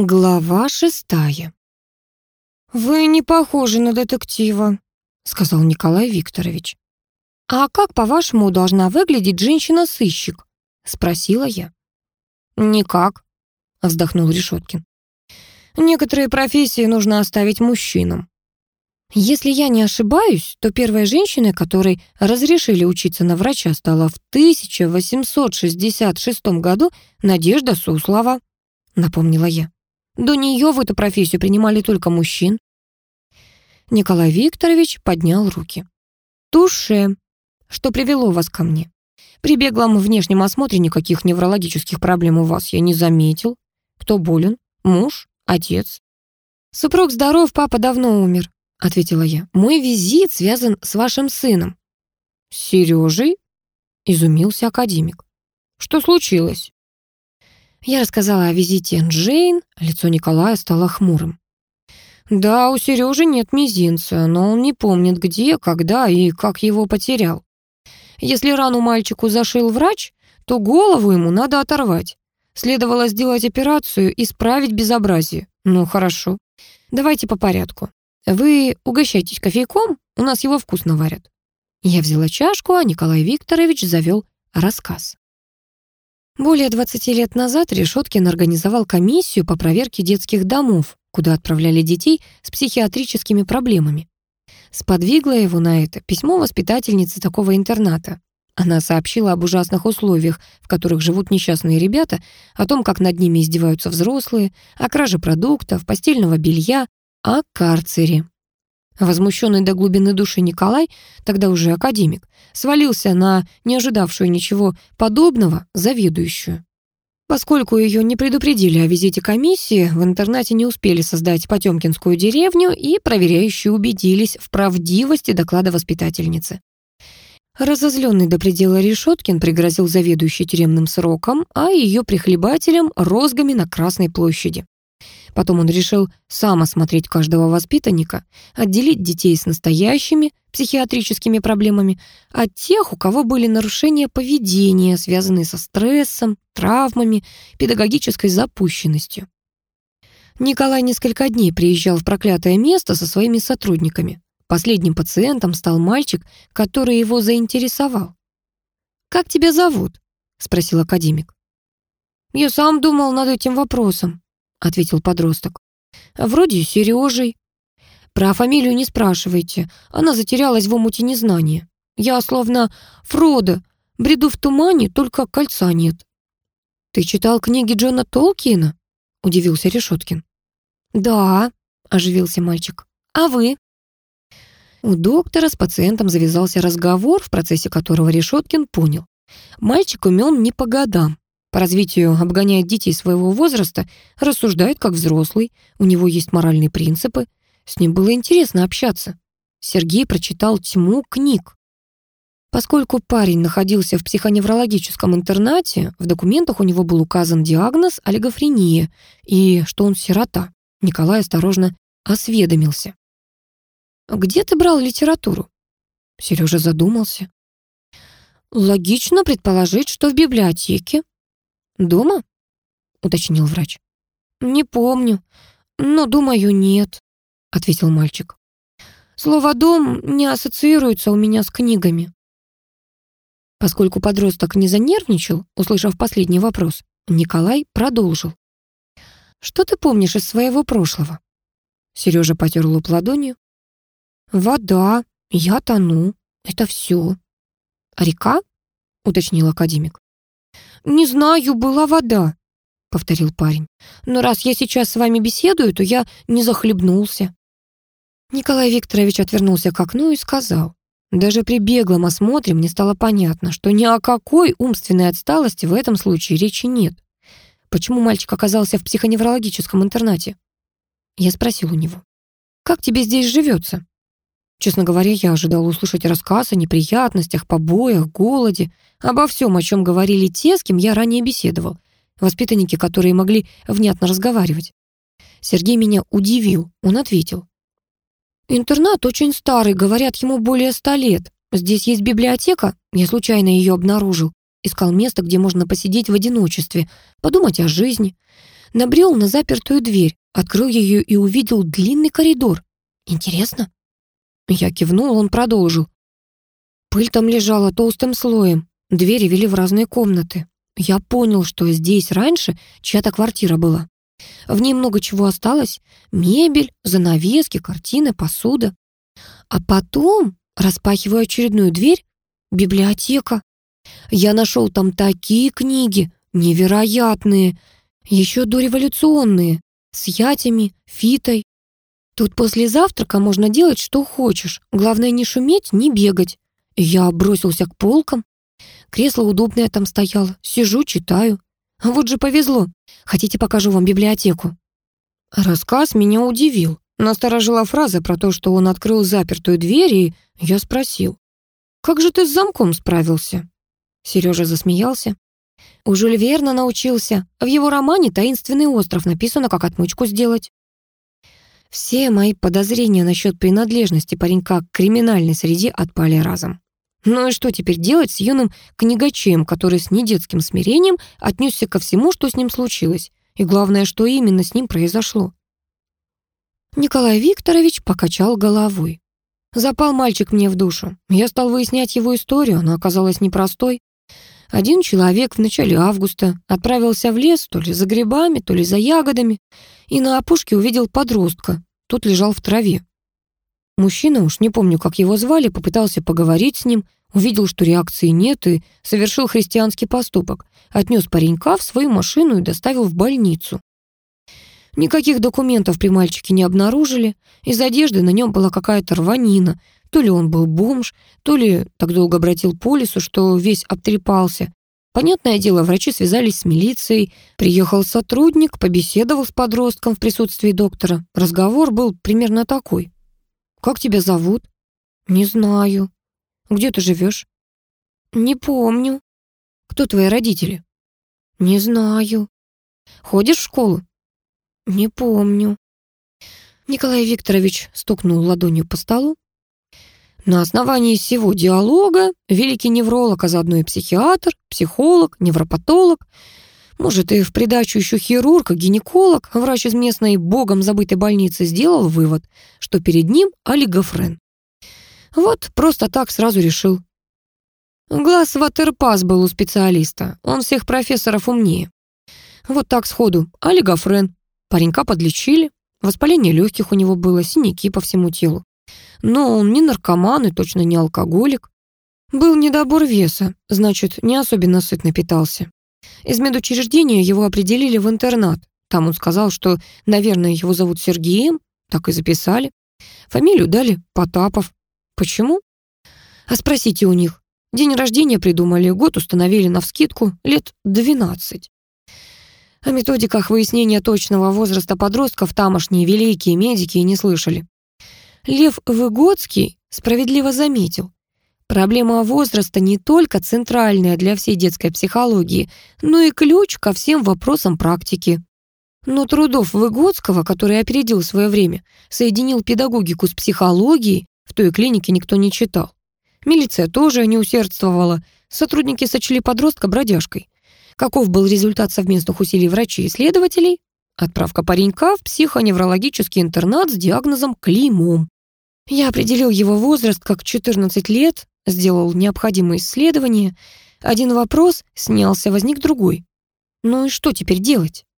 Глава шестая. «Вы не похожи на детектива», — сказал Николай Викторович. «А как, по-вашему, должна выглядеть женщина-сыщик?» — спросила я. «Никак», — вздохнул Решеткин. «Некоторые профессии нужно оставить мужчинам». Если я не ошибаюсь, то первой женщиной, которой разрешили учиться на врача, стала в 1866 году Надежда Суслова, напомнила я. До нее в эту профессию принимали только мужчин. Николай Викторович поднял руки. «Туше, что привело вас ко мне? При беглом внешнем осмотре никаких неврологических проблем у вас я не заметил. Кто болен? Муж? Отец?» «Супруг здоров, папа давно умер», — ответила я. «Мой визит связан с вашим сыном». «С Сережей?» — изумился академик. «Что случилось?» Я рассказала о визите Джейн, лицо Николая стало хмурым. Да, у Сережи нет мизинца, но он не помнит, где, когда и как его потерял. Если рану мальчику зашил врач, то голову ему надо оторвать. Следовало сделать операцию и исправить безобразие. Ну, хорошо. Давайте по порядку. Вы угощайтесь кофейком, у нас его вкусно варят. Я взяла чашку, а Николай Викторович завел рассказ. Более 20 лет назад Решеткин организовал комиссию по проверке детских домов, куда отправляли детей с психиатрическими проблемами. Сподвигло его на это письмо воспитательницы такого интерната. Она сообщила об ужасных условиях, в которых живут несчастные ребята, о том, как над ними издеваются взрослые, о краже продуктов, постельного белья, о карцере. Возмущенный до глубины души Николай, тогда уже академик, свалился на не ожидавшую ничего подобного заведующую. Поскольку ее не предупредили о визите комиссии, в интернате не успели создать Потемкинскую деревню и проверяющие убедились в правдивости доклада воспитательницы. Разозленный до предела Решеткин пригрозил заведующей тюремным сроком, а ее прихлебателям — розгами на Красной площади. Потом он решил сам осмотреть каждого воспитанника, отделить детей с настоящими психиатрическими проблемами от тех, у кого были нарушения поведения, связанные со стрессом, травмами, педагогической запущенностью. Николай несколько дней приезжал в проклятое место со своими сотрудниками. Последним пациентом стал мальчик, который его заинтересовал. «Как тебя зовут?» — спросил академик. «Я сам думал над этим вопросом», — ответил подросток. «Вроде Сережей». «Про фамилию не спрашивайте. Она затерялась в омуте незнания. Я словно Фродо, бреду в тумане, только кольца нет». «Ты читал книги Джона Толкиена?» — удивился Решеткин. «Да», — оживился мальчик. «А вы?» У доктора с пациентом завязался разговор, в процессе которого Решеткин понял. Мальчик умен не по годам. По развитию обгоняет детей своего возраста, рассуждает как взрослый, у него есть моральные принципы. С ним было интересно общаться. Сергей прочитал тьму книг. Поскольку парень находился в психоневрологическом интернате, в документах у него был указан диагноз олигофрения и что он сирота. Николай осторожно осведомился. «Где ты брал литературу?» Сережа задумался. «Логично предположить, что в библиотеке», «Дома?» — уточнил врач. «Не помню, но, думаю, нет», — ответил мальчик. «Слово «дом» не ассоциируется у меня с книгами». Поскольку подросток не занервничал, услышав последний вопрос, Николай продолжил. «Что ты помнишь из своего прошлого?» Сережа потер лоб ладонью. «Вода, я тону, это все». «А река?» — уточнил академик. «Не знаю, была вода», — повторил парень. «Но раз я сейчас с вами беседую, то я не захлебнулся». Николай Викторович отвернулся к окну и сказал. Даже при беглом осмотре мне стало понятно, что ни о какой умственной отсталости в этом случае речи нет. Почему мальчик оказался в психоневрологическом интернате? Я спросил у него. «Как тебе здесь живется?» Честно говоря, я ожидал услышать рассказ о неприятностях, побоях, голоде, обо всем, о чем говорили те, с кем я ранее беседовал, воспитанники, которые могли внятно разговаривать. Сергей меня удивил, он ответил. «Интернат очень старый, говорят, ему более ста лет. Здесь есть библиотека, я случайно ее обнаружил. Искал место, где можно посидеть в одиночестве, подумать о жизни. Набрел на запертую дверь, открыл ее и увидел длинный коридор. Интересно? Я кивнул, он продолжил. Пыль там лежала толстым слоем, двери вели в разные комнаты. Я понял, что здесь раньше чья-то квартира была. В ней много чего осталось. Мебель, занавески, картины, посуда. А потом, распахивая очередную дверь, библиотека. Я нашел там такие книги, невероятные, еще дореволюционные, с ятями, фитой. Тут после завтрака можно делать, что хочешь. Главное, не шуметь, не бегать. Я бросился к полкам. Кресло удобное там стояло. Сижу, читаю. Вот же повезло. Хотите, покажу вам библиотеку?» Рассказ меня удивил. Насторожила фраза про то, что он открыл запертую дверь, и я спросил. «Как же ты с замком справился?» Сережа засмеялся. У Жюль Верна научился. В его романе «Таинственный остров» написано, как отмычку сделать. Все мои подозрения насчет принадлежности паренька к криминальной среде отпали разом. Ну и что теперь делать с юным книгачем, который с недетским смирением отнесся ко всему, что с ним случилось? И главное, что именно с ним произошло? Николай Викторович покачал головой. Запал мальчик мне в душу. Я стал выяснять его историю, она оказалась непростой. Один человек в начале августа отправился в лес то ли за грибами, то ли за ягодами, и на опушке увидел подростка. Тот лежал в траве. Мужчина, уж не помню, как его звали, попытался поговорить с ним, увидел, что реакции нет, и совершил христианский поступок. Отнес паренька в свою машину и доставил в больницу. Никаких документов при мальчике не обнаружили. Из одежды на нем была какая-то рванина. То ли он был бомж, то ли так долго обратил по лесу, что весь обтрепался. Понятное дело, врачи связались с милицией. Приехал сотрудник, побеседовал с подростком в присутствии доктора. Разговор был примерно такой. «Как тебя зовут?» «Не знаю». «Где ты живешь?» «Не помню». «Кто твои родители?» «Не знаю». «Ходишь в школу?» «Не помню». Николай Викторович стукнул ладонью по столу. На основании всего диалога великий невролог, а заодно и психиатр, психолог, невропатолог, может, и в придачу еще хирург, гинеколог, врач из местной богом забытой больницы сделал вывод, что перед ним олигофрен. Вот просто так сразу решил. Глаз ватерпас был у специалиста, он всех профессоров умнее. Вот так сходу, олигофрен. Паренька подлечили, воспаление легких у него было, синяки по всему телу. Но он не наркоман и точно не алкоголик. Был недобор веса, значит, не особенно сытно питался. Из медучреждения его определили в интернат. Там он сказал, что, наверное, его зовут Сергеем, так и записали. Фамилию дали Потапов. Почему? А спросите у них. День рождения придумали, год установили навскидку, лет 12. О методиках выяснения точного возраста подростков тамошние великие медики и не слышали. Лев Выгодский справедливо заметил, Проблема возраста не только центральная для всей детской психологии, но и ключ ко всем вопросам практики. Но трудов Выгодского, который опередил свое время, соединил педагогику с психологией, в той клинике никто не читал. Милиция тоже не усердствовала, сотрудники сочли подростка бродяжкой. Каков был результат совместных усилий врачей и исследователей? Отправка паренька в психоневрологический интернат с диагнозом клеймом. Я определил его возраст как 14 лет, сделал необходимые исследования. Один вопрос снялся, возник другой. Ну и что теперь делать?